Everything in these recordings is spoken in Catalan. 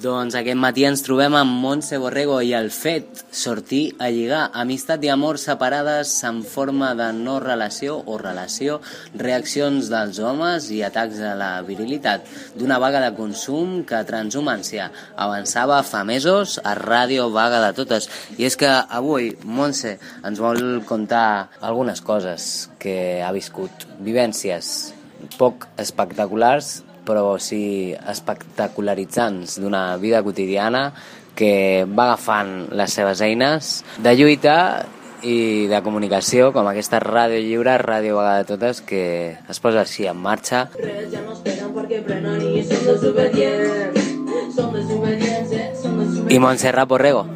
Doncs aquest matí ens trobem amb Montse Borrego i el fet sortir a lligar amistat i amor separades en forma de no relació o relació, reaccions dels homes i atacs a la virilitat d'una vaga de consum que Transhumància avançava fa mesos a Ràdio Vaga de Totes. I és que avui Montse ens vol contar algunes coses que ha viscut, vivències poc espectaculars però sí espectacularitzants d'una vida quotidiana que va agafant les seves eines de lluita i de comunicació, com aquesta ràdio lliure, ràdio vegada de totes, que es posa així en marxa. Res ja no esperen perquè prenen i són desobedients. Són desobedients, eh? Són desobedients. I Montserrat Borrego.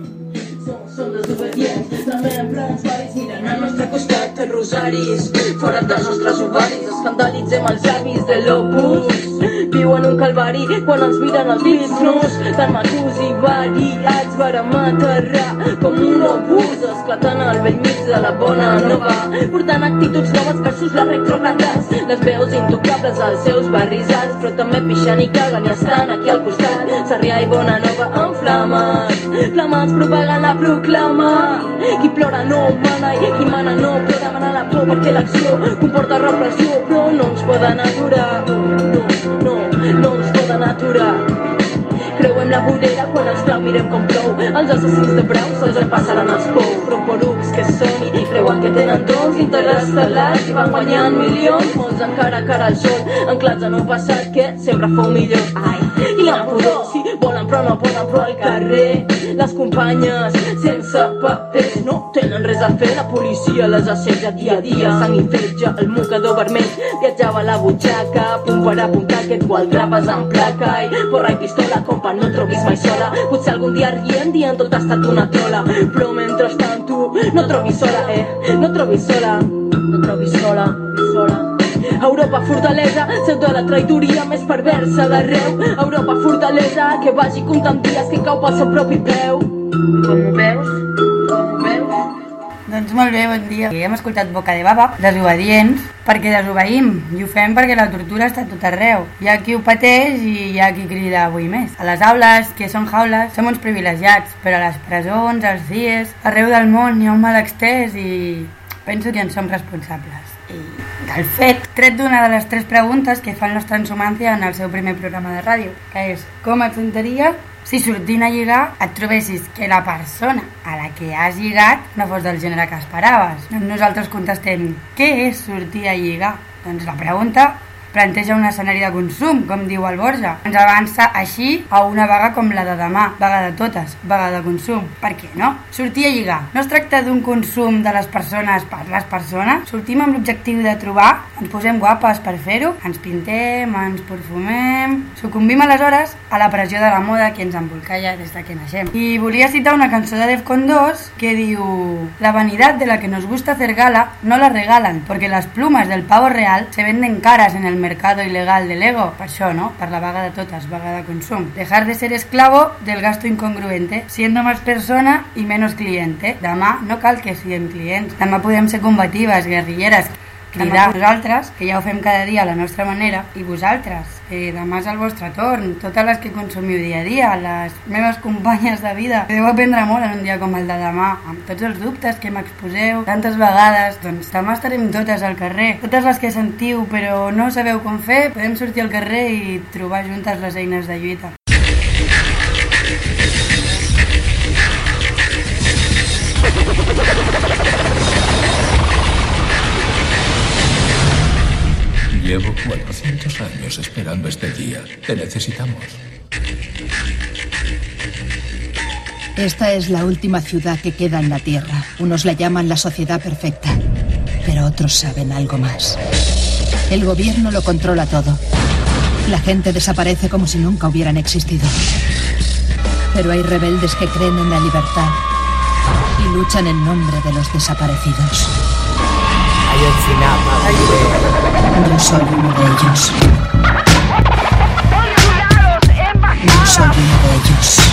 Som, som desobedients, també en plans varis miren al nostre costat rosaris. Fora dels nostres ovaris, escandalitzem els avis de l'opus viuen un calvari quan ens miren els discos tan macos i variats vàrem aterrar com un obús esclatant al vell mig de la bona nova portant actituds noves versus les retrogrades les veus intocables als seus barris alts però també pixant i caguen i estan aquí al costat. Sarrià i Bona Nova en flames flames propagant la proclama qui plora no mana i qui mana no però demana la por perquè l'acció comporta repressió però no ens poden aturar. No, no, no ens poden aturar. Creuem la vorera quan els clau mirem com plou. Els assassins de brau se'ls en passaran els pou. Però porucs que són i creuen que tenen dons interestel·lars i van guanyant milions. Molts encara cara al sol, anclats en un passat que sempre fou millor. Ai, i amb pudor, si volen però no poden, però al carrer les companyes sense papers no tenen res a fer. La policia les assetja dia a dia, sang i fetge, el mocador vermell viatjava a la butxaca, punt per apuntar aquest gualdrapes en placa i porra i pistola, compa, no trobis mai sola. Potser algun dia riem dient tot ha estat una trola, però mentrestant tu no trobis sola, eh, no trobis sola, no trobis sola, sola. Europa fortalesa, seu de la traïdoria més perversa d'arreu. Europa fortalesa, que vagi comptant dies que cau pel seu propi peu. Com ho veus? Com ho veus? Doncs molt bé, bon dia. Hem escoltat Boca de Baba, desobedients, perquè desobeïm, i ho fem perquè la tortura està tot arreu. Hi ha qui ho pateix i hi ha qui crida avui més. A les aules, que són jaules, som uns privilegiats, però a les presons, als CIES, arreu del món hi ha un mal extès i penso que en som responsables. I del fet, tret d'una de les tres preguntes que fan los Transhumància en el seu primer programa de ràdio, que és com et sentiries si sortint a lligar et trobessis que la persona a la que has lligat no fos del gènere que esperaves. Nosaltres contestem, què és sortir a lligar? Doncs la pregunta planteja un escenari de consum, com diu el Borja. Ens avança així a una vaga com la de demà, vaga de totes, vaga de consum. Per què no? Sortir a lligar. No es tracta d'un consum de les persones per les persones. Sortim amb l'objectiu de trobar, ens posem guapes per fer-ho, ens pintem, ens perfumem... Sucumbim aleshores a la pressió de la moda que ens embolcalla des de que naixem. I volia citar una cançó de Defcon 2 que diu La vanidad de la que nos gusta hacer gala no la regalan, porque las plumas del pavo real se venden caras en el mercado ilegal del ego. Per això, no? Per la vaga de totes, vaga de consum. Dejar de ser esclavo del gasto incongruente, siendo más persona y menos cliente. Demà no cal que siguem clients. Demà podem ser combatives, guerrilleres, cridar nosaltres, que ja ho fem cada dia a la nostra manera, i vosaltres, que demà és el vostre torn, totes les que consumiu dia a dia, les meves companyes de vida, deu aprendre molt en un dia com el de demà, amb tots els dubtes que m'exposeu tantes vegades, doncs demà estarem totes al carrer, totes les que sentiu però no sabeu com fer, podem sortir al carrer i trobar juntes les eines de lluita. Llevo 400 años esperando este día. Te necesitamos. Esta es la última ciudad que queda en la Tierra. Unos la llaman la sociedad perfecta, pero otros saben algo más. El gobierno lo controla todo. La gente desaparece como si nunca hubieran existido. Pero hay rebeldes que creen en la libertad y luchan en nombre de los desaparecidos. Yo soy uno de ellos. Yo soy uno de.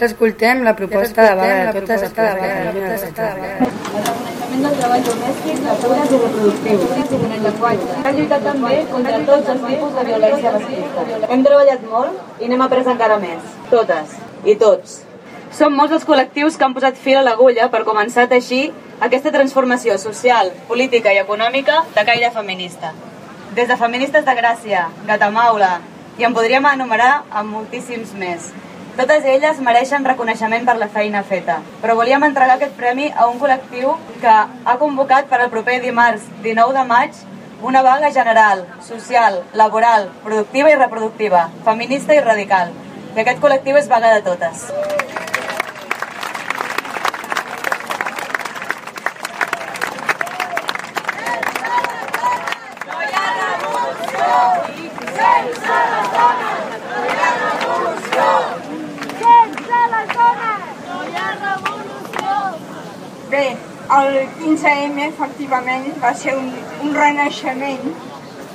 Ara escoltem la proposta de vaga de totes treballadores de vaga. reconeixement del treball domèstic, de cures i reproductiu, el. Hem lluitat també contra tots els tipus de violència masclista. Hem treballat molt i n'hem après encara més. Totes i tots. Som molts els col·lectius que han posat fil a l'agulla per començar a teixir aquesta transformació social, política i econòmica de caire feminista. Des de Feministes de Gràcia, Gatamaula, i en podríem enumerar amb moltíssims més. Totes elles mereixen reconeixement per la feina feta, però volíem entregar aquest premi a un col·lectiu que ha convocat per al proper dimarts 19 de maig una vaga general, social, laboral, productiva i reproductiva, feminista i radical. I aquest col·lectiu és vaga de totes. Efectivament va ser un, un renaixement,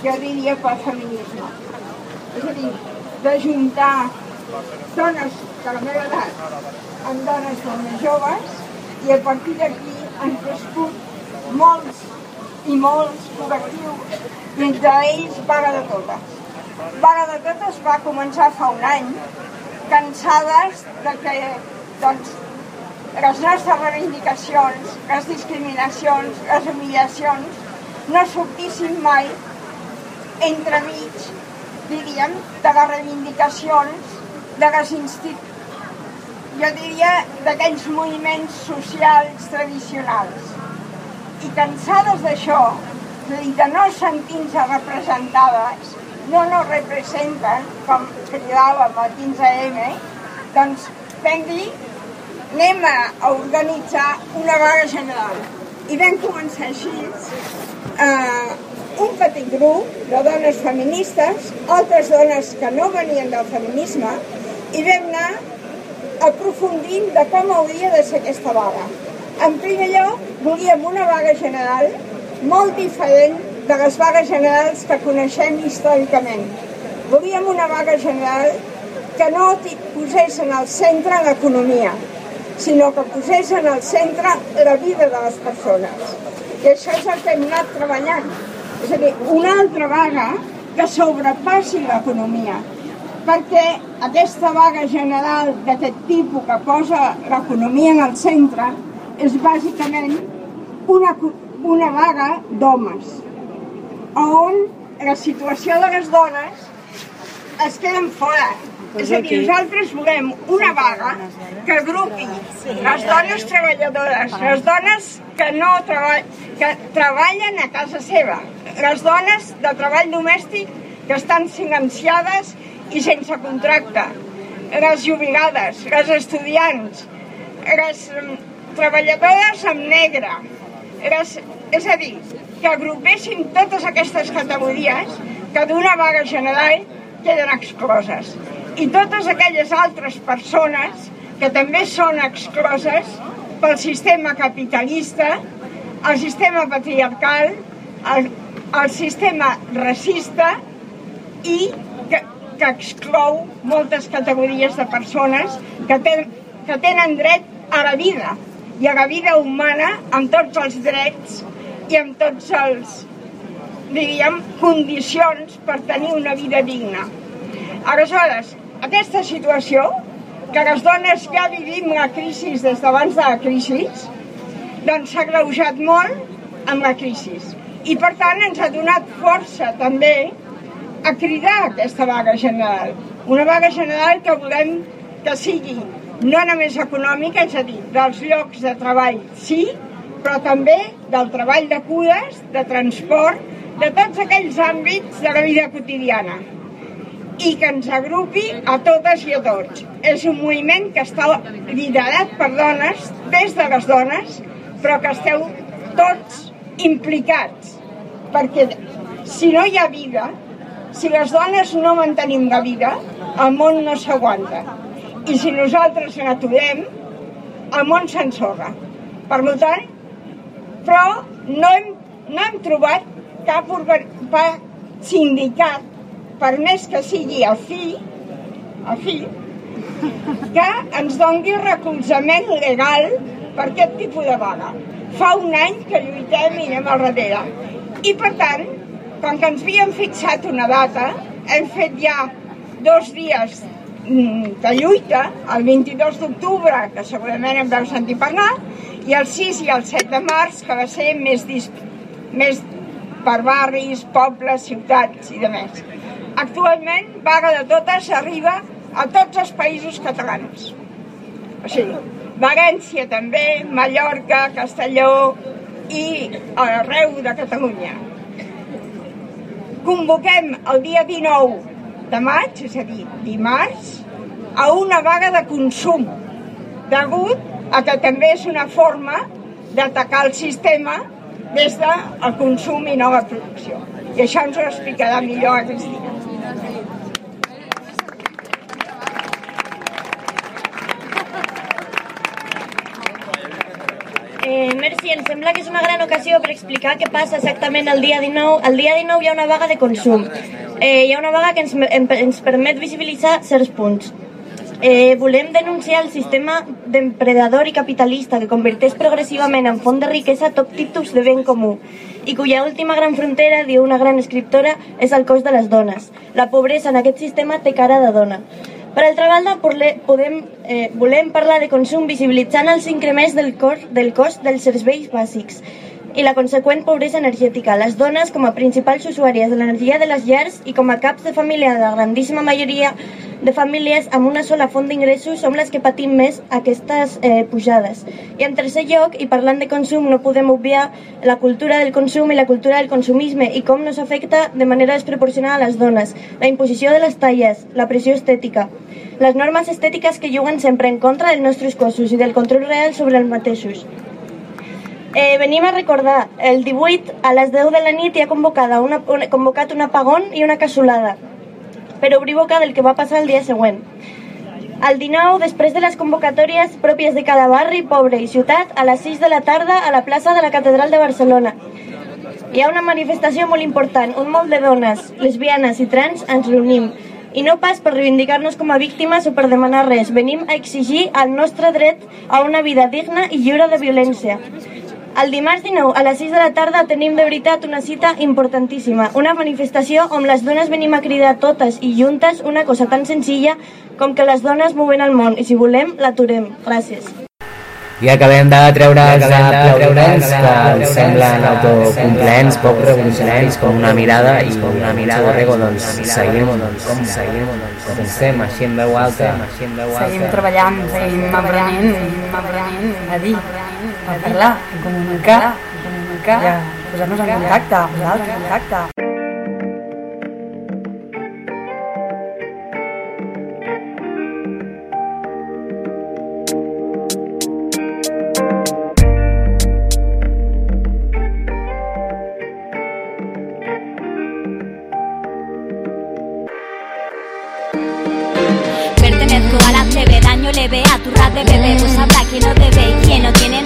jo diria, pel feminisme. És a dir, d'ajuntar dones de la meva edat amb dones molt més joves i a partir d'aquí han crescut molts i molts col·lectius i entre ells Vaga de Totes. Vaga de Totes va començar fa un any cansades de que doncs, les nostres reivindicacions, les discriminacions, les humiliacions no sortissin mai entremig, diríem, de les reivindicacions de les institucions jo diria d'aquells moviments socials tradicionals. I cansades d'això, a dir, de no sentir-se representades, no nos representen, com cridàvem al 15M, doncs dir anem a, organitzar una vaga general. I vam començar així, eh, un petit grup de dones feministes, altres dones que no venien del feminisme, i vam anar aprofundint de com hauria de ser aquesta vaga. En primer lloc, volíem una vaga general molt diferent de les vagues generals que coneixem històricament. Volíem una vaga general que no posés en el centre l'economia, sinó que posés en el centre la vida de les persones. I això és el que hem anat treballant. És a dir, una altra vaga que sobrepassi l'economia, perquè aquesta vaga general d'aquest tipus que posa l'economia en el centre és bàsicament una, una vaga d'homes, on la situació de les dones es queden fora. És a dir, nosaltres volem una vaga que agrupi les dones treballadores, les dones que no treball, que treballen a casa seva, les dones de treball domèstic que estan silenciades i sense contracte, les jubilades, les estudiants, les mm, treballadores amb negre, les, és a dir, que agrupessin totes aquestes categories que d'una vaga general queden excloses. I totes aquelles altres persones que també són excloses pel sistema capitalista, el sistema patriarcal, el, el sistema racista i que, que exclou moltes categories de persones que, ten, que tenen dret a la vida i a la vida humana amb tots els drets i amb tots els, diríem, condicions per tenir una vida digna. Aleshores, aquesta situació, que les dones ja vivim la crisi des d'abans de la crisi, doncs s'ha greujat molt amb la crisi. I per tant ens ha donat força també a cridar aquesta vaga general. Una vaga general que volem que sigui no només econòmica, és a dir, dels llocs de treball sí, però també del treball de cures, de transport, de tots aquells àmbits de la vida quotidiana i que ens agrupi a totes i a tots. És un moviment que està liderat per dones, des de les dones, però que esteu tots implicats, perquè si no hi ha vida, si les dones no mantenim la vida, el món no s'aguanta. I si nosaltres n'aturem, el món s'ensorra. Per tant, però no hem, no hem trobat cap, cap sindicat, per més que sigui a fi, a fi, que ens doni recolzament legal per aquest tipus de vaga. Fa un any que lluitem i anem al darrere. I per tant, com que ens havíem fixat una data, hem fet ja dos dies mm, de lluita, el 22 d'octubre, que segurament em vau sentir parlar, i el 6 i el 7 de març, que va ser més, més per barris, pobles, ciutats i demés. Actualment, Vaga de Totes arriba a tots els països catalans. O sigui, València també, Mallorca, Castelló i arreu de Catalunya. Convoquem el dia 19 de maig, és a dir, dimarts, a una vaga de consum, degut a que també és una forma d'atacar el sistema des del consum i nova producció. I això ens ho explicarà millor a Cristina. Eh, merci, em sembla que és una gran ocasió per explicar què passa exactament el dia 19. El dia 19 hi ha una vaga de consum. Eh, hi ha una vaga que ens, ens permet visibilitzar certs punts. Eh, volem denunciar el sistema depredador i capitalista que converteix progressivament en font de riquesa tot tipus de ben comú i cuya última gran frontera, diu una gran escriptora, és el cos de les dones. La pobresa en aquest sistema té cara de dona. Per altra banda, podem, eh, volem parlar de consum visibilitzant els increments del cost, del cost dels serveis bàsics i la conseqüent pobresa energètica. Les dones, com a principals usuàries de l'energia de les llars i com a caps de família de la grandíssima majoria de famílies amb una sola font d'ingressos som les que patim més aquestes eh, pujades. I en tercer lloc, i parlant de consum, no podem obviar la cultura del consum i la cultura del consumisme i com nos afecta de manera desproporcionada a les dones, la imposició de les talles, la pressió estètica, les normes estètiques que juguen sempre en contra dels nostres cossos i del control real sobre els mateixos. Eh, venim a recordar, el 18 a les 10 de la nit hi ha convocada una, una, convocat un apagón i una cassolada per obrir boca del que va passar el dia següent. El 19, després de les convocatòries pròpies de cada barri, poble i ciutat, a les 6 de la tarda a la plaça de la Catedral de Barcelona. Hi ha una manifestació molt important, un molt de dones, lesbianes i trans ens reunim. I no pas per reivindicar-nos com a víctimes o per demanar res. Venim a exigir el nostre dret a una vida digna i lliure de violència. El dimarts 19 a les 6 de la tarda tenim de veritat una cita importantíssima, una manifestació on les dones venim a cridar totes i juntes una cosa tan senzilla com que les dones mouen el món i si volem l'aturem. Gràcies. I acabem de treure els aplaudiments que ens semblen autocomplents, poc revolucionaris, com una mirada i com una mirada borrego, doncs seguim, doncs, com seguim, com estem, així en veu alta. Seguim treballant, seguim aprenent, seguim aprenent a dir, a parlar, a comunicar, a comunicar, a posar-nos en contacte, a posar-nos en contacte. leve a tu rap de bebé. Pues habrá quien no debe y quien no tiene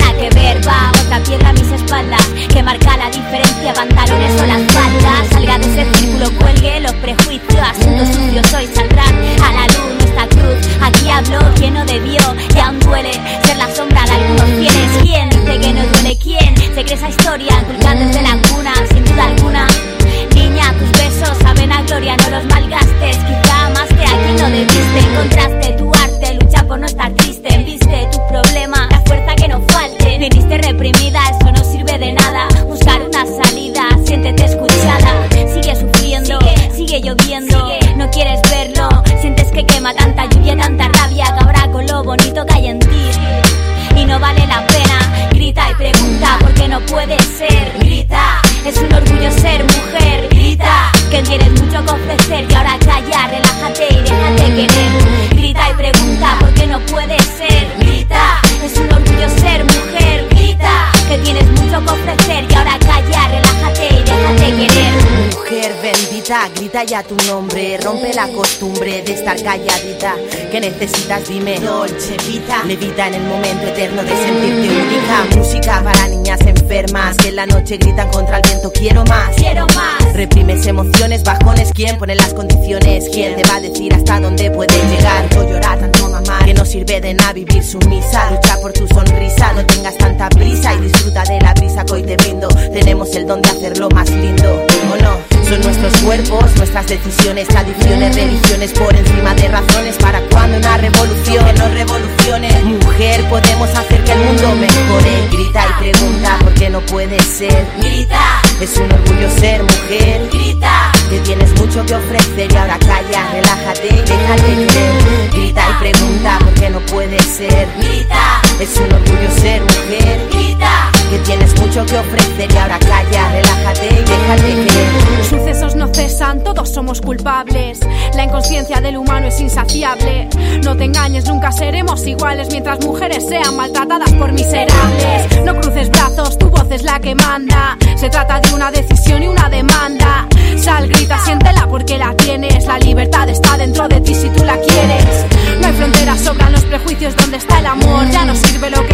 calladita. ¿Qué necesitas? Dime, Dolce Vita, levita en el momento eterno de sentirte única. Música para niñas enfermas que en la noche gritan contra el viento. Quiero más, quiero más. Reprimes emociones, bajones. ¿Quién pone las condiciones? ¿Quién te va a decir hasta dónde puedes llegar? O llorar tanto mamá que no sirve de nada vivir sumisa. Lucha por tu sonrisa, no tengas tanta prisa y disfruta de la brisa que hoy te brindo. Tenemos el don de hacerlo más lindo, ¿o no? Son nuestros cuerpos, nuestras decisiones, tradiciones, religiones por encima de razones. ¿Para cuando una revolución? Que no revoluciones. Mujer, podemos hacer que el mundo mejore. Grita y pregunta por qué no puede ser. Grita, Es un orgullo ser mujer. grita, Que tienes mucho que ofrecer y ahora calla, relájate déjate querer. Grita y pregunta por qué no puede ser. grita, Es un orgullo ser mujer. grita. Que tienes mucho que ofrecer y ahora calla, relájate y déjate querer. Sucesos no cesan, todos somos culpables. La inconsciencia del humano es insaciable. No te engañes, nunca seremos iguales mientras mujeres sean maltratadas por miserables. No cruces brazos, tu voz es la que manda. Se trata de una decisión y una demanda. Sal, grita, siéntela porque la tienes. La libertad está dentro de ti si tú la quieres. No hay fronteras, sobran los prejuicios donde está el amor. Ya no sirve lo que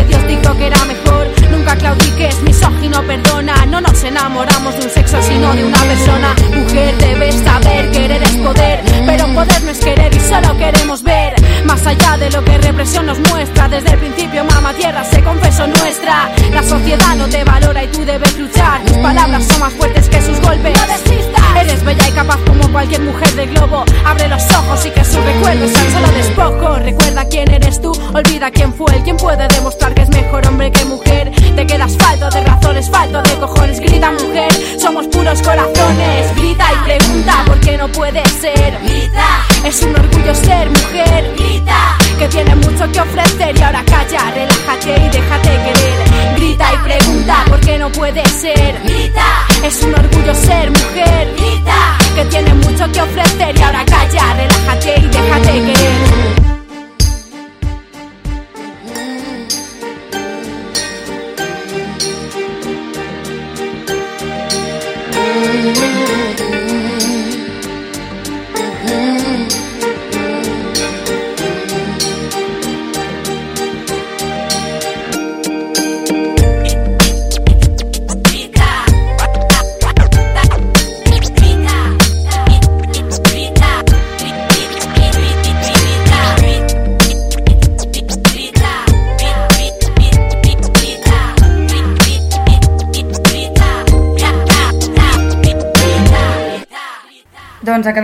Desde el principio, mamá tierra se confesó nuestra. La sociedad no te valora y tú debes luchar. Tus palabras son más fuertes que sus golpes. No desistas. Eres bella y capaz como cualquier mujer del globo. Abre los ojos y que sus recuerdos sean solo despojo. Recuerda quién eres tú, olvida quién fue el quien puede demostrar que puede ser. Es un orgullo ser mujer. Que tiene mucho que ofrecer y ahora calla, relájate y déjate querer.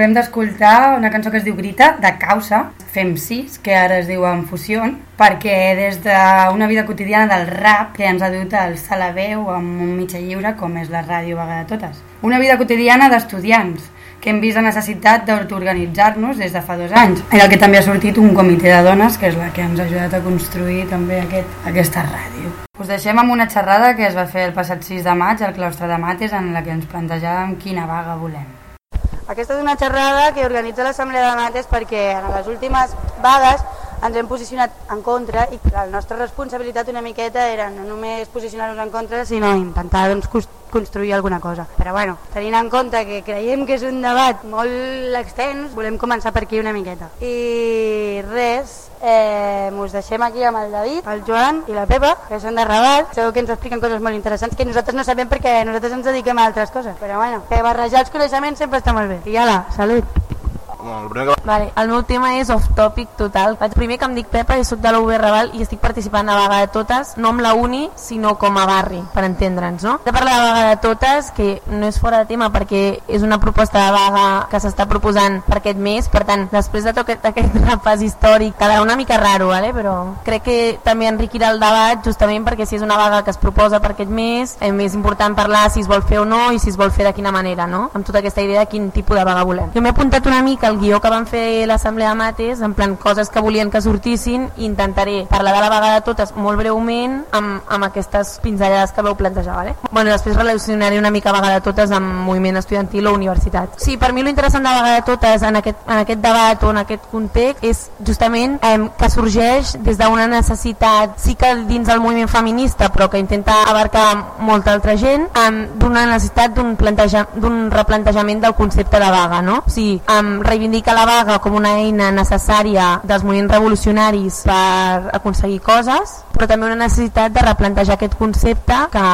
Acabem d'escoltar una cançó que es diu Grita, de Causa, Fem 6, que ara es diu en fusió, perquè des d'una vida quotidiana del rap que ens ha dut a alçar la veu amb un mitjà lliure com és la ràdio vaga de totes. Una vida quotidiana d'estudiants, que hem vist la necessitat d'autoorganitzar-nos des de fa dos anys. En el que també ha sortit un comitè de dones, que és la que ens ha ajudat a construir també aquest, aquesta ràdio. Us deixem amb una xerrada que es va fer el passat 6 de maig al claustre de Mates en la que ens plantejàvem quina vaga volem. Aquesta és una xerrada que organitza l'Assemblea de Mates perquè en les últimes vagues ens hem posicionat en contra i la nostra responsabilitat una miqueta era no només posicionar-nos en contra sinó intentar doncs, construir alguna cosa. Però bueno, tenint en compte que creiem que és un debat molt extens, volem començar per aquí una miqueta. I res, eh, us deixem aquí amb el David, el Joan i la Pepa, que són de Raval. Segur que ens expliquen coses molt interessants que nosaltres no sabem perquè nosaltres ens dediquem a altres coses. Però bueno, que barrejar els coneixements sempre està molt bé. I ala, salut! El primer que... Vale, el meu tema és off topic total. Vaig primer que em dic Pepa i sóc de la UB Raval i estic participant a Vaga de Totes, no amb la uni, sinó com a barri, per entendre'ns, no? De parlar de Vaga de Totes, que no és fora de tema perquè és una proposta de vaga que s'està proposant per aquest mes, per tant, després de tot aquest repàs històric, quedarà una mica raro, vale? però crec que també enriquirà el debat justament perquè si és una vaga que es proposa per aquest mes, eh, és important parlar si es vol fer o no i si es vol fer de quina manera, no? Amb tota aquesta idea de quin tipus de vaga volem. Jo m'he apuntat una mica el guió que van fer l'Assemblea Mates, en plan coses que volien que sortissin, i intentaré parlar de la vaga de totes molt breument amb, amb aquestes pinzellades que veu plantejar. Vale? Bueno, després relacionaré una mica vaga de totes amb moviment estudiantil o universitat. Sí, per mi lo interessant de vaga de totes en aquest, en aquest debat o en aquest context és justament eh, que sorgeix des d'una necessitat, sí que dins del moviment feminista, però que intenta abarcar molta altra gent, eh, d'una necessitat d'un planteja, replantejament del concepte de vaga. No? O sigui, eh, reivindica la vaga com una eina necessària dels moviments revolucionaris per aconseguir coses, però també una necessitat de replantejar aquest concepte que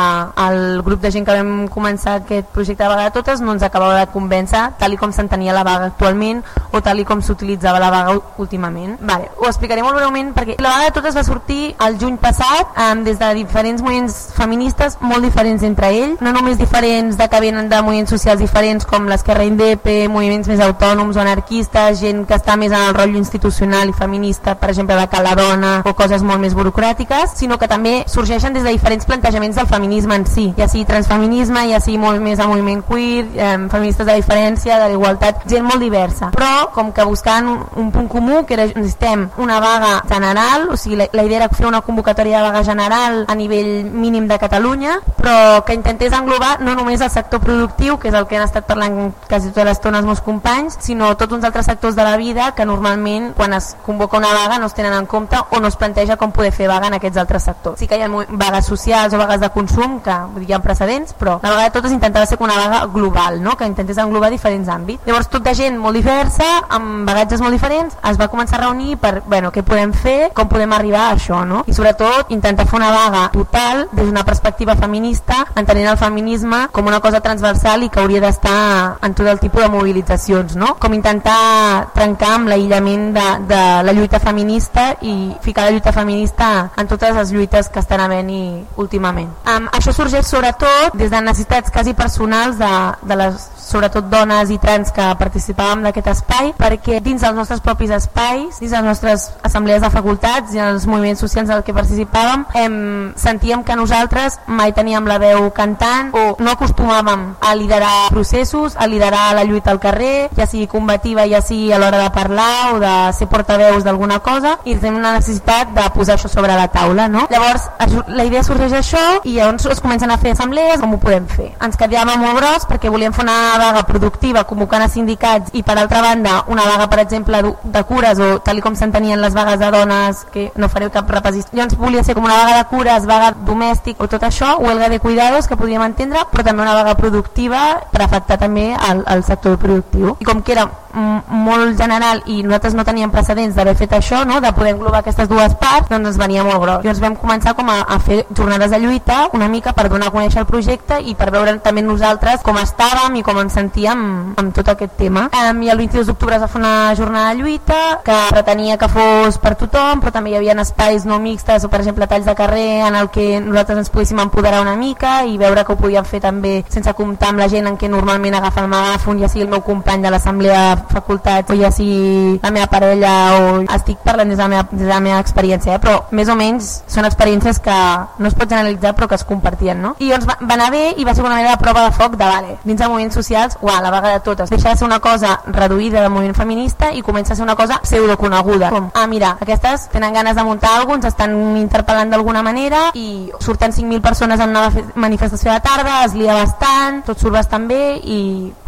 el grup de gent que vam començar aquest projecte de vaga de totes no ens acabava de convèncer tal com s'entenia la vaga actualment o tal com s'utilitzava la vaga últimament. Vale, ho explicaré molt breument perquè la vaga de totes va sortir el juny passat eh, des de diferents moviments feministes molt diferents entre ells, no només diferents de que venen de moviments socials diferents com l'esquerra indepe, moviments més autònoms o anarquistes, gent que està més en el rotllo institucional i feminista, per exemple de Cala Dona o coses molt més burocràtiques, sinó que també sorgeixen des de diferents plantejaments del feminisme en si, ja sigui transfeminisme, ja sigui molt més a moviment queer, eh, feministes de diferència, de l'igualtat, gent molt diversa. Però com que buscant un, un punt comú, que era, necessitem una vaga general, o sigui, la, la idea era fer una convocatòria de vaga general a nivell mínim de Catalunya, però que intentés englobar no només el sector productiu, que és el que han estat parlant quasi tota l'estona els meus companys, sinó tots uns altres sectors de la vida que normalment quan es convoca una vaga no es tenen en compte o no es planteja com poder fer vaga en aquests altres sectors. Sí que hi ha vagues socials o vagues de consum, que hi ha precedents, però la vaga de totes intentava ser una vaga global, no? que intentés englobar diferents àmbits. Llavors tot de gent molt diversa, amb bagatges molt diferents, es va començar a reunir per bueno, què podem fer, com podem arribar a això, no? i sobretot intentar fer una vaga total des d'una perspectiva feminista, entenent el feminisme com una cosa transversal i que hauria d'estar en tot el tipus de mobilitzacions, no? com intentar trencar amb l'aïllament de, de la lluita feminista i ficar la lluita feminista en totes les lluites que estan havent-hi últimament. Um, això sorgeix sobretot des de necessitats quasi personals de, de les sobretot dones i trans que participàvem d'aquest espai, perquè dins dels nostres propis espais, dins les nostres assemblees de facultats i els moviments socials en què participàvem, em, sentíem que nosaltres mai teníem la veu cantant o no acostumàvem a liderar processos, a liderar la lluita al carrer, ja sigui combativa, ja sigui a l'hora de parlar o de ser portaveus d'alguna cosa, i tenim una necessitat de posar això sobre la taula. No? Llavors, la idea sorgeix això i llavors es comencen a fer assemblees, com ho podem fer? Ens quedàvem molt gros perquè volíem fer una vaga productiva convocant a sindicats i per altra banda una vaga per exemple de cures o tal com s'entenien les vagues de dones que no faré cap repasist llavors volia ser com una vaga de cures, vaga domèstic o tot això, huelga de cuidados que podíem entendre però també una vaga productiva per afectar també el, el sector productiu. I com que era molt general i nosaltres no teníem precedents d'haver fet això, no? de poder englobar aquestes dues parts, doncs ens venia molt gros. Llavors vam començar com a, a fer jornades de lluita una mica per donar a conèixer el projecte i per veure també nosaltres com estàvem i com ens sentíem amb tot aquest tema. Um, I el 22 d'octubre es va fer una jornada de lluita que pretenia que fos per tothom, però també hi havia espais no mixtes o per exemple talls de carrer en el que nosaltres ens poguéssim empoderar una mica i veure que ho podíem fer també sense comptar amb la gent en què normalment agafa el megàfon, ja sigui el meu company de l'assemblea facultat o ja sigui la meva parella o estic parlant des de la meva, des de la meva experiència, eh? però més o menys són experiències que no es pot generalitzar però que es compartien, no? I doncs va, va anar bé i va ser una manera de prova de foc de, vale, dins de moviments socials, uà, la vaga de totes, deixa de ser una cosa reduïda del moviment feminista i comença a ser una cosa pseudoconeguda, com, ah, mira, aquestes tenen ganes de muntar ens estan interpel·lant d'alguna manera i surten 5.000 persones en una manifestació de tarda, es lia bastant, tot surt bastant bé i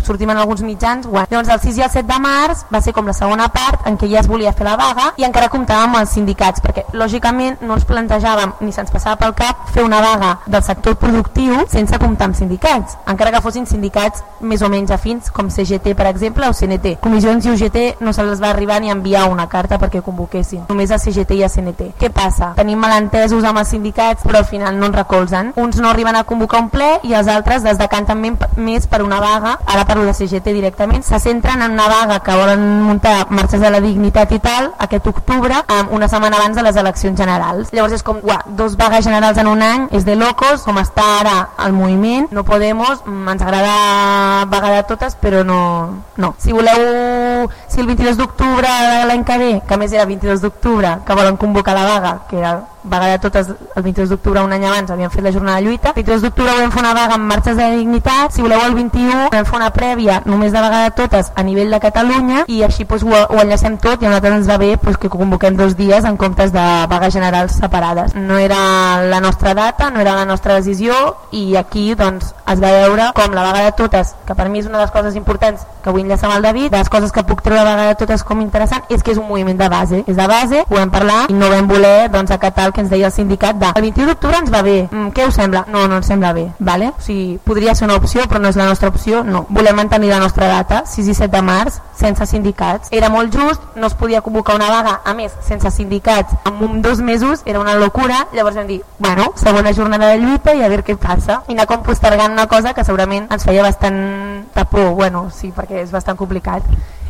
sortim en alguns mitjans, guany. Llavors el 6 i el 7 de març va ser com la segona part en què ja es volia fer la vaga i encara comptàvem amb els sindicats, perquè lògicament no ens plantejàvem ni se'ns passava pel cap fer una vaga del sector productiu sense comptar amb sindicats, encara que fossin sindicats més o menys afins, com CGT per exemple o CNT. Comissions i UGT no se les va arribar ni enviar una carta perquè convoquessin, només a CGT i a CNT. Què passa? Tenim malentesos amb els sindicats però al final no ens recolzen. Uns no arriben a convocar un ple i els altres es decanten més per una vaga, ara parlo de CGT directament, se centren en una vaga que volen muntar marxes de la dignitat i tal aquest octubre, una setmana abans de les eleccions generals. Llavors és com, uah, dos vagues generals en un any, és de locos, com està ara el moviment, no podemos, mm, ens agrada vaga de totes, però no, no. Si voleu si el 22 d'octubre de l'any que ve, que més era 22 d'octubre, que volen convocar la vaga, que era vaga de totes el 22 d'octubre un any abans havien fet la jornada de lluita, el 22 d'octubre volem fer una vaga amb marxes de dignitat, si voleu el 21 volem fer una prèvia només de vaga de totes a nivell de Catalunya i així doncs, ho, ho enllacem tot i a nosaltres ens va bé doncs, que convoquem dos dies en comptes de vagues generals separades. No era la nostra data, no era la nostra decisió i aquí doncs, es va veure com la vaga de totes, que per mi és una de les coses importants que vull enllaçar amb el David, de les coses que puc treure la vaga de totes com interessant, és que és un moviment de base. És de base, podem parlar i no vam voler doncs, acatar el que ens deia el sindicat de el 21 d'octubre ens va bé, mm, què us sembla? No, no ens sembla bé, vale? o sigui, podria ser una opció però no és la nostra opció, no. Volem mantenir la nostra data, 6 i 7 de març, sense sindicats. Era molt just, no es podia convocar una vaga, a més, sense sindicats, en un, dos mesos, era una locura, llavors vam dir, bueno, segona jornada de lluita i a veure què passa. I anar com postergant una cosa que segurament ens feia bastant por, bueno, sí, perquè és bastant complicat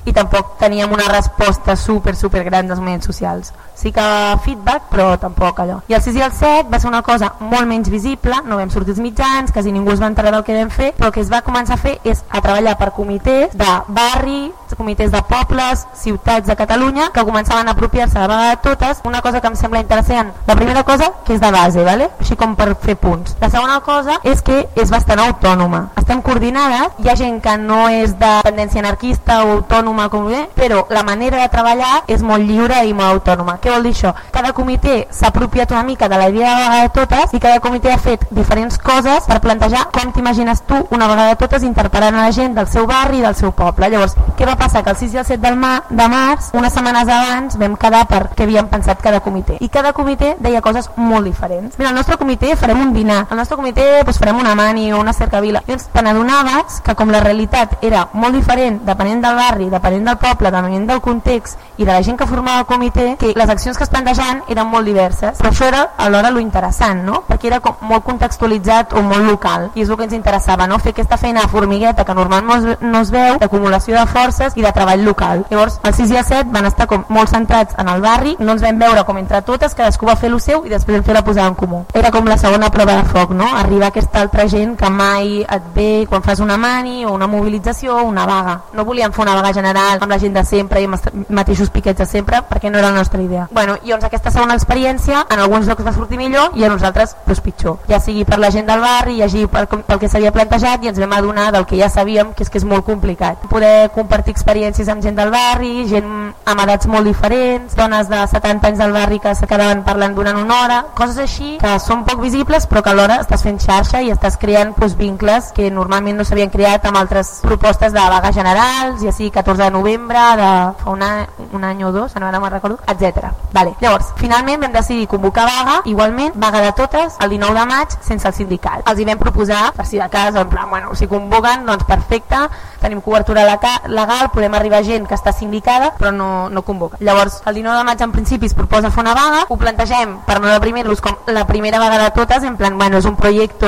i tampoc teníem una resposta super, super gran dels moviments socials. Sí que feedback, però tampoc allò. I el 6 i el 7 va ser una cosa molt menys visible, no vam sortir els mitjans, quasi ningú es va enterar del que vam fer, però el que es va començar a fer és a treballar per comitès de barri, comitès de pobles, ciutats de Catalunya, que començaven a apropiar-se de vegada de totes. Una cosa que em sembla interessant, la primera cosa, que és de base, ¿vale? així com per fer punts. La segona cosa és que és bastant autònoma. Estem coordinades, hi ha gent que no és de tendència anarquista o autònoma, com bé, però la manera de treballar és molt lliure i molt autònoma. Què vol dir això? Cada comitè s'ha apropiat una mica de la idea de vegada de totes i cada comitè ha fet diferents coses per plantejar com t'imagines tu una vegada de totes interpretant a la gent del seu barri i del seu poble. Llavors, què va passar? Que el 6 i el 7 del ma de març, unes setmanes abans, vam quedar per què havíem pensat cada comitè. I cada comitè deia coses molt diferents. Mira, al nostre comitè farem un dinar, al nostre comitè doncs, farem una mani o una cercavila. I ens te n'adonaves que com la realitat era molt diferent depenent del barri, depenent del poble, depenent del context i de la gent que formava el comitè, que les accions que es plantejaven eren molt diverses. Però això era alhora lo interessant, no? Perquè era com molt contextualitzat o molt local. I és el que ens interessava, no? Fer aquesta feina de formigueta que normalment no es, no es veu, d'acumulació de forces i de treball local. Llavors, el 6 i el 7 van estar com molt centrats en el barri, no ens vam veure com entre totes, cadascú va fer el seu i després fer la posada en comú. Era com la segona prova de foc, no? Arribar aquesta altra gent que mai et ve quan fas una mani o una mobilització o una vaga. No volíem fer una vaga general amb la gent de sempre i amb els mateixos piquets de sempre perquè no era la nostra idea. Bueno, i doncs aquesta segona experiència en alguns llocs va sortir millor i a nosaltres doncs, pitjor. Ja sigui per la gent del barri, ja sigui pel, pel que s'havia plantejat i ens vam adonar del que ja sabíem que és que és molt complicat. Poder compartir experiències amb gent del barri, gent amb edats molt diferents, dones de 70 anys del barri que se quedaven parlant durant una hora, coses així que són poc visibles però que alhora estàs fent xarxa i estàs creant doncs, vincles que normalment no s'havien creat amb altres propostes de vaga generals, ja sigui 14 de novembre, de fa un any, un any o dos, no ara me'n recordo, etc. Vale. Llavors, finalment vam decidir convocar vaga, igualment, vaga de totes, el 19 de maig, sense el sindicat. Els hi vam proposar, per si de cas, en plan, bueno, si convoquen, doncs perfecte, tenim cobertura legal, podem arribar gent que està sindicada, però no, no convoca. Llavors, el 19 de maig en principi es proposa fer una vaga, ho plantegem per no deprimir-los com la primera vaga de totes, en plan, bueno, és un projecte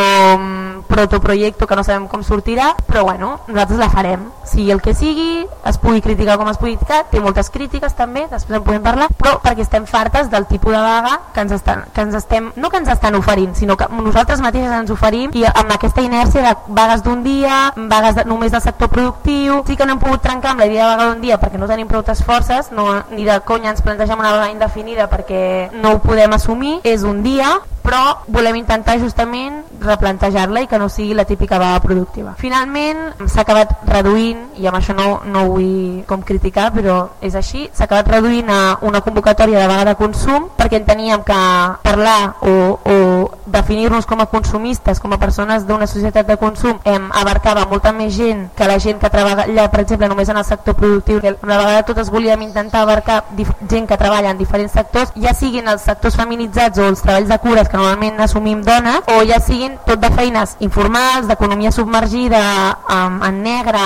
protoprojecte que no sabem com sortirà, però bueno, nosaltres la farem. Sigui el que sigui, es pugui criticar com es pugui criticar, té moltes crítiques també, després en podem parlar, però perquè estem fartes del tipus de vaga que ens, estan, que ens estem, no que ens estan oferint, sinó que nosaltres mateixes ens oferim i amb aquesta inèrcia de vagues d'un dia, vagues de, només del sector productiu, sí que no hem pogut trencar amb la idea de vaga d'un dia perquè no tenim prou forces, no, ni de conya ens plantegem una vaga indefinida perquè no ho podem assumir, és un dia, però volem intentar justament replantejar-la i que no sigui la típica vaga productiva. Finalment s'ha acabat reduint, i amb això no, no vull com criticar, però és així, s'ha acabat reduint a una convocatòria de vaga de consum perquè enteníem que parlar o, o definir-nos com a consumistes, com a persones d'una societat de consum, em abarcava molta més gent que la gent que treballa, per exemple, només en el sector productiu. Una vegada totes volíem intentar abarcar gent que treballa en diferents sectors, ja siguin els sectors feminitzats o els treballs de cures que normalment assumim dones, o ja siguin tot de feines informals, d'economia submergida, en, negre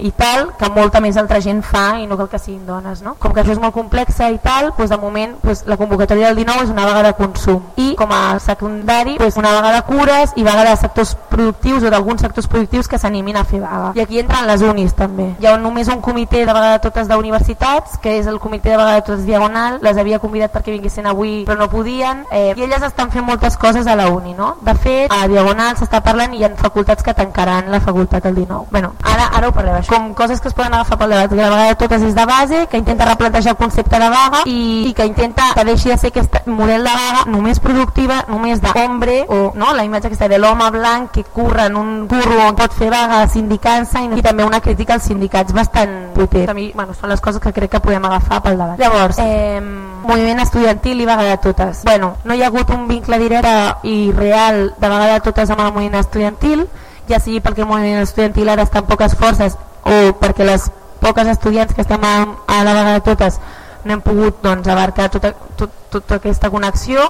i tal, que molta més altra gent fa i no cal que siguin dones. No? Com que això és molt complexa i tal, doncs de moment doncs la convocatòria del 19 és una vaga de consum. I com a secundari pues, una vaga de cures i vaga de sectors productius o d'alguns sectors productius que s'animin a fer vaga. I aquí entren les unis també. Hi ha només un comitè de vaga de totes d'universitats, que és el comitè de vaga de totes Diagonal, les havia convidat perquè vinguessin avui però no podien, eh, i elles estan fent moltes coses a la uni, no? De fet, a Diagonal s'està parlant i hi ha facultats que tancaran la facultat el 19. Bueno, ara, ara ho parlem, això. Com coses que es poden agafar pel debat, que la vaga de totes és de base, que intenta replantejar el concepte de vaga i, i que intenta que deixi de ser aquest model de vaga només productiva, només d'hombre, o no, la imatge aquesta de l'home blanc que curra en un curro on pot fer vaga sindicant-se i, i també una crítica als sindicats bastant potent. A mi, bueno, són les coses que crec que podem agafar pel debat. Llavors, eh, moviment estudiantil i vaga de totes. Bueno, no hi ha hagut un vincle directe i real de vaga de totes amb el moviment estudiantil, ja sigui perquè el moviment estudiantil ara està en poques forces o perquè les poques estudiants que estem a, a la vaga de totes no hem pogut doncs, abarcar tota, tot, tota aquesta connexió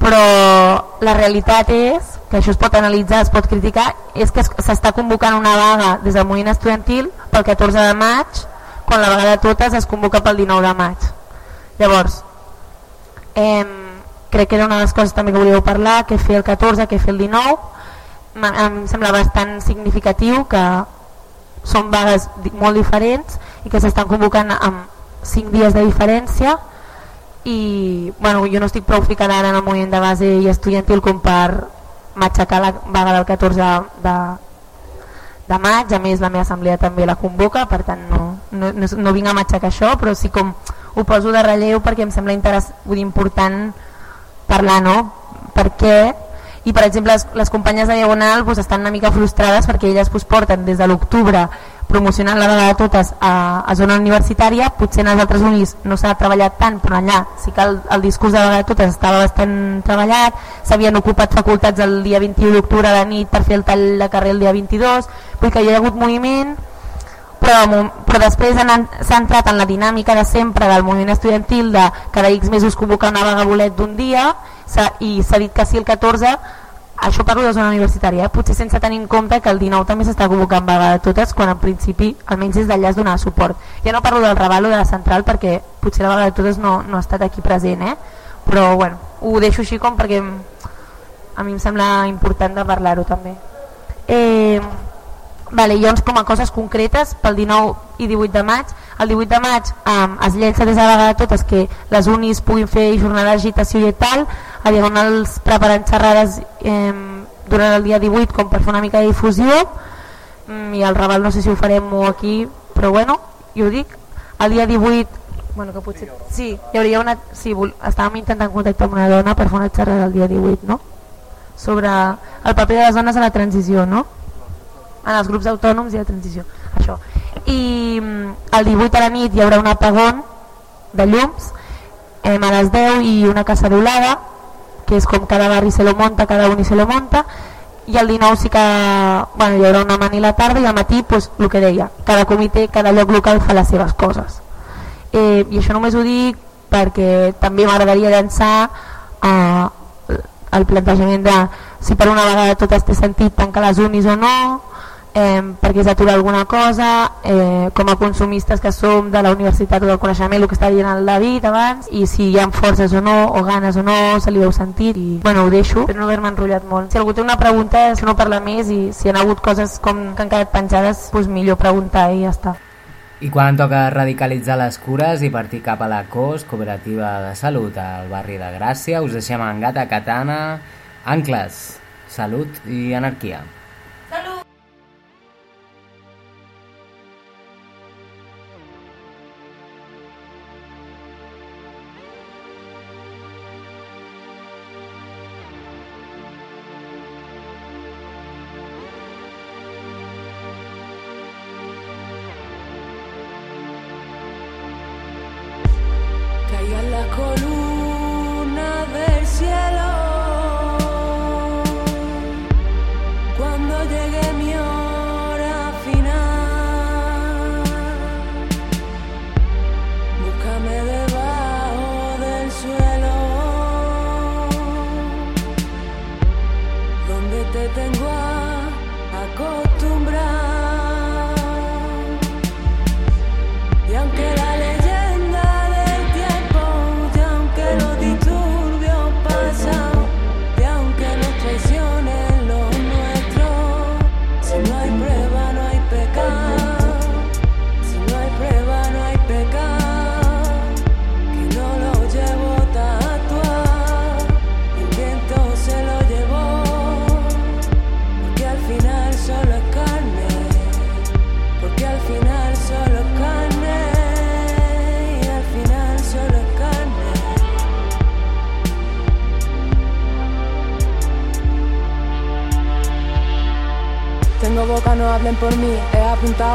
però la realitat és que això es pot analitzar, es pot criticar és que s'està convocant una vaga des del moviment estudiantil pel 14 de maig quan la vaga de totes es convoca pel 19 de maig. Llavors eh, crec que era una de les coses també que volíeu parlar que fer el 14, que fer el 19 em sembla bastant significatiu que són vagues molt diferents i que s'estan convocant amb 5 dies de diferència i bueno, jo no estic prou ficada ara en el moviment de base i estudiantil com per matxacar la vaga del 14 de, de maig, a més la meva assemblea també la convoca, per tant no, no, no, no vinc a matxacar això, però sí com ho poso de relleu perquè em sembla dir, important parlar, no? Per què? I per exemple les, les companyes de Diagonal pues, estan una mica frustrades perquè elles pues, porten des de l'octubre promocionant la vaga de totes a, a zona universitària, potser en els altres unis no s'ha treballat tant, però allà sí que el, el discurs de la vaga de totes estava bastant treballat, s'havien ocupat facultats el dia 21 d'octubre de nit per fer el tall de carrer el dia 22, vull que hi ha hagut moviment, però, però després s'ha entrat en la dinàmica de sempre del moviment estudiantil de cada X mesos convocar una vaga bolet d'un dia i s'ha dit que sí el 14 això parlo de zona universitària, eh? potser sense tenir en compte que el 19 també s'està convocant vaga de totes quan en principi almenys des d'allà es donava suport ja no parlo del Raval o de la Central perquè potser la vaga de totes no, no ha estat aquí present eh? però bueno, ho deixo així com perquè a mi em sembla important de parlar-ho també eh, Vale, llavors com a coses concretes pel 19 i 18 de maig el 18 de maig um, es llença des de la vegada totes que les unis puguin fer jornada d'agitació i tal a Diagonals preparant xerrades eh, durant el dia 18 com per fer una mica de difusió mm, i al Raval no sé si ho farem o aquí però bueno, jo ho dic el dia 18 bueno, que potser, sí, hi hauria una, sí, estàvem intentant contactar amb una dona per fer una xerrada el dia 18 no? sobre el paper de les dones a la transició no? En els grups autònoms i la transició això. i mm, el 18 a la nit hi haurà un apagón de llums eh, a les 10 i una cacerolada que és com cada barri se lo monta cada un i se lo monta i el 19 sí que bueno, hi haurà una mani la tarda i al matí pues, el que deia, cada comitè, cada lloc local fa les seves coses eh, i això només ho dic perquè també m'agradaria llançar eh, el plantejament de si per una vegada tot té sentit tancar les unis o no eh, perquè s'atura alguna cosa, eh, com a consumistes que som de la universitat o del coneixement, el que està dient el David abans, i si hi ha forces o no, o ganes o no, se li veu sentit, i bueno, ho deixo, per no haver-me enrotllat molt. Si algú té una pregunta, és no parlar més, i si hi ha hagut coses com que han quedat penjades, doncs millor preguntar i ja està. I quan toca radicalitzar les cures i partir cap a la COS, Cooperativa de Salut, al barri de Gràcia, us deixem en Gata Katana, Ancles, Salut i Anarquia.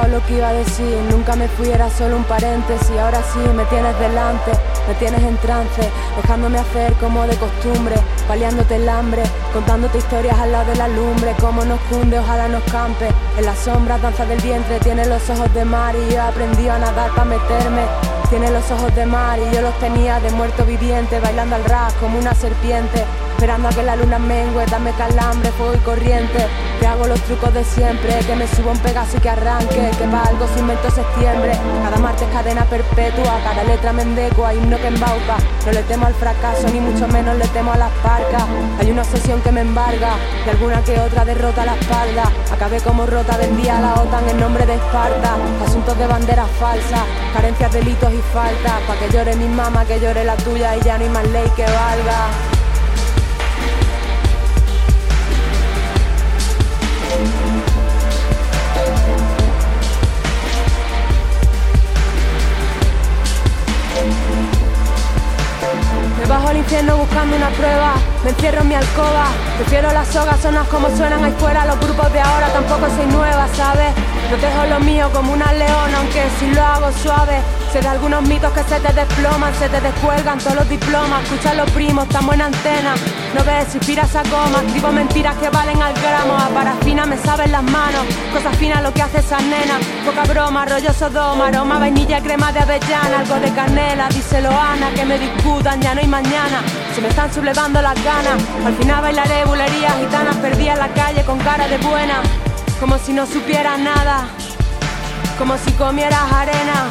Lo que iba a decir. Nunca me fui, era solo un paréntesis. Ahora sí, me tienes delante, me tienes en trance. Dejándome hacer como de costumbre. Paliándote el hambre, contándote historias al lado de la lumbre. Como nos cunde, ojalá nos campe. En las sombras, danza del vientre. Tiene los ojos de mar y yo he aprendido a nadar para meterme. Tiene los ojos de mar y yo los tenía de muerto viviente, bailando al ras como una serpiente. Esperando a que la luna mengue, dame calambre, fuego y corriente. Que hago los trucos de siempre, que me subo un pegaso y que arranque. Que para algo se inventó septiembre. Cada martes cadena perpetua, cada letra mendecua, himno que embauca. No le temo al fracaso, ni mucho menos le temo a las parcas. Hay una obsesión que me embarga, y alguna que otra derrota la espalda. Acabé como rota, vendía a la OTAN en nombre de Esparta. Asuntos de banderas falsas, carencias, delitos y faltas. Pa' que llore mi mamá, que llore la tuya y ya no hay más ley que valga. Me bajo al infierno buscando una prueba, me encierro en mi alcoba. Prefiero las sogas, sonas como suenan ahí fuera. Los grupos de ahora tampoco soy nueva, ¿sabes? Protejo lo mío como una leona, aunque si lo hago suave. Sé de algunos mitos que se te desploman, se te descuelgan todos los diplomas. Escucha los primos, estamos en antena. No ves, inspiras a goma, escribo mentiras que valen al gramo. A parafina me saben las manos, cosas finas lo que hace esa nena. Poca broma, rollo sodoma, aroma, vainilla, crema de avellana, algo de canela. Díselo Ana, que me discutan, ya no hay mañana. Se me están sublevando las ganas. Al final bailaré bulerías gitanas, perdí en la calle con cara de buena. Como si no supieras nada, como si comieras arena.